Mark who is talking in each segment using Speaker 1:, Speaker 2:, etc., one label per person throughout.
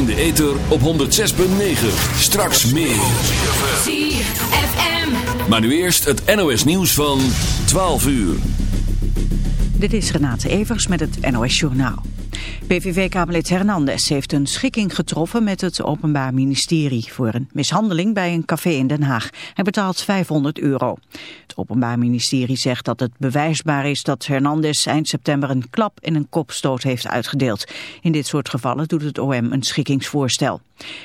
Speaker 1: in de ether op 106.9. Straks meer.
Speaker 2: ZFM.
Speaker 1: Maar nu eerst het NOS nieuws van 12 uur.
Speaker 3: Dit is Renate Evers met het NOS Journaal. PVV-kamerlid Hernandez heeft een schikking getroffen met het Openbaar Ministerie voor een mishandeling bij een café in Den Haag. Hij betaalt 500 euro. Het Openbaar Ministerie zegt dat het bewijsbaar is dat Hernandez eind september een klap en een kopstoot heeft uitgedeeld. In dit soort gevallen doet het OM een schikkingsvoorstel.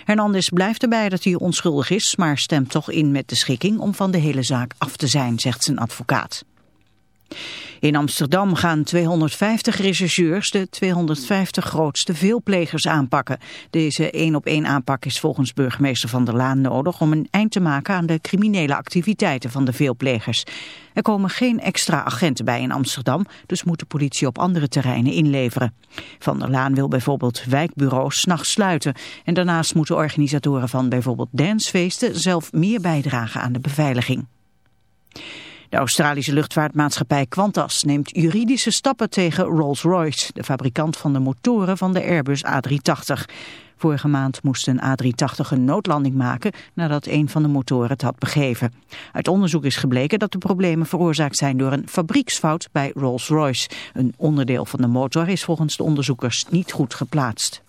Speaker 3: Hernandez blijft erbij dat hij onschuldig is, maar stemt toch in met de schikking om van de hele zaak af te zijn, zegt zijn advocaat. In Amsterdam gaan 250 rechercheurs de 250 grootste veelplegers aanpakken. Deze één-op-één aanpak is volgens burgemeester Van der Laan nodig om een eind te maken aan de criminele activiteiten van de veelplegers. Er komen geen extra agenten bij in Amsterdam, dus moet de politie op andere terreinen inleveren. Van der Laan wil bijvoorbeeld wijkbureaus s'nachts sluiten. En daarnaast moeten organisatoren van bijvoorbeeld dancefeesten zelf meer bijdragen aan de beveiliging. De Australische luchtvaartmaatschappij Qantas neemt juridische stappen tegen Rolls-Royce, de fabrikant van de motoren van de Airbus A380. Vorige maand moest een A380 een noodlanding maken nadat een van de motoren het had begeven. Uit onderzoek is gebleken dat de problemen veroorzaakt zijn door een fabrieksfout bij Rolls-Royce. Een onderdeel van de motor is volgens de onderzoekers niet goed geplaatst.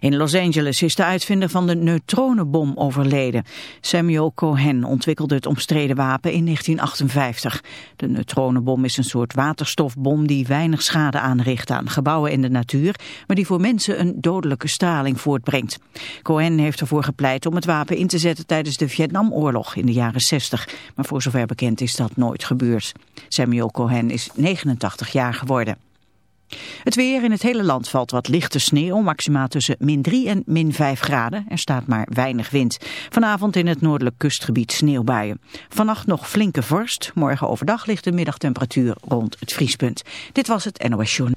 Speaker 3: In Los Angeles is de uitvinder van de neutronenbom overleden. Samuel Cohen ontwikkelde het omstreden wapen in 1958. De neutronenbom is een soort waterstofbom die weinig schade aanricht aan gebouwen en de natuur, maar die voor mensen een dodelijke straling voortbrengt. Cohen heeft ervoor gepleit om het wapen in te zetten tijdens de Vietnamoorlog in de jaren 60, maar voor zover bekend is dat nooit gebeurd. Samuel Cohen is 89 jaar geworden. Het weer in het hele land valt wat lichte sneeuw, maximaal tussen min 3 en min 5 graden. Er staat maar weinig wind. Vanavond in het noordelijk kustgebied sneeuwbuien. Vannacht nog flinke vorst. Morgen overdag ligt de middagtemperatuur rond het vriespunt. Dit was het NOS Journal.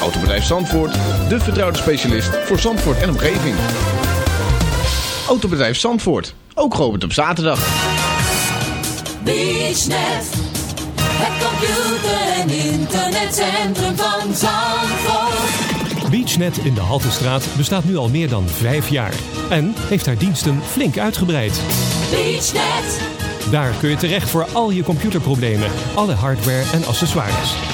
Speaker 4: Autobedrijf Zandvoort, de vertrouwde specialist voor Zandvoort en omgeving. Autobedrijf Zandvoort, ook geopend op zaterdag.
Speaker 2: BeachNet. Het computer- en internetcentrum van Zandvoort.
Speaker 5: BeachNet in de Haltestraat bestaat nu al meer dan vijf jaar. En heeft haar diensten flink uitgebreid.
Speaker 2: BeachNet.
Speaker 5: Daar kun je terecht voor al je computerproblemen, alle hardware en accessoires.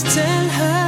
Speaker 6: just tell her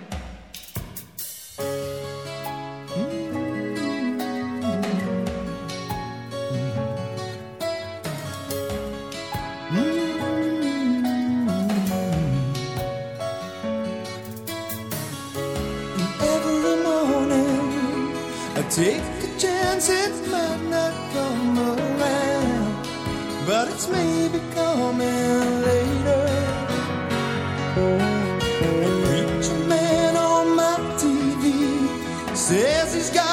Speaker 7: Take a chance, it might not come around, but it's maybe coming later. Preacher man on my TV says he's got.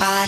Speaker 7: I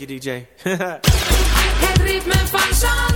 Speaker 6: Thank you, DJ.
Speaker 8: Het ritme van.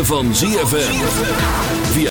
Speaker 1: Van ZFM.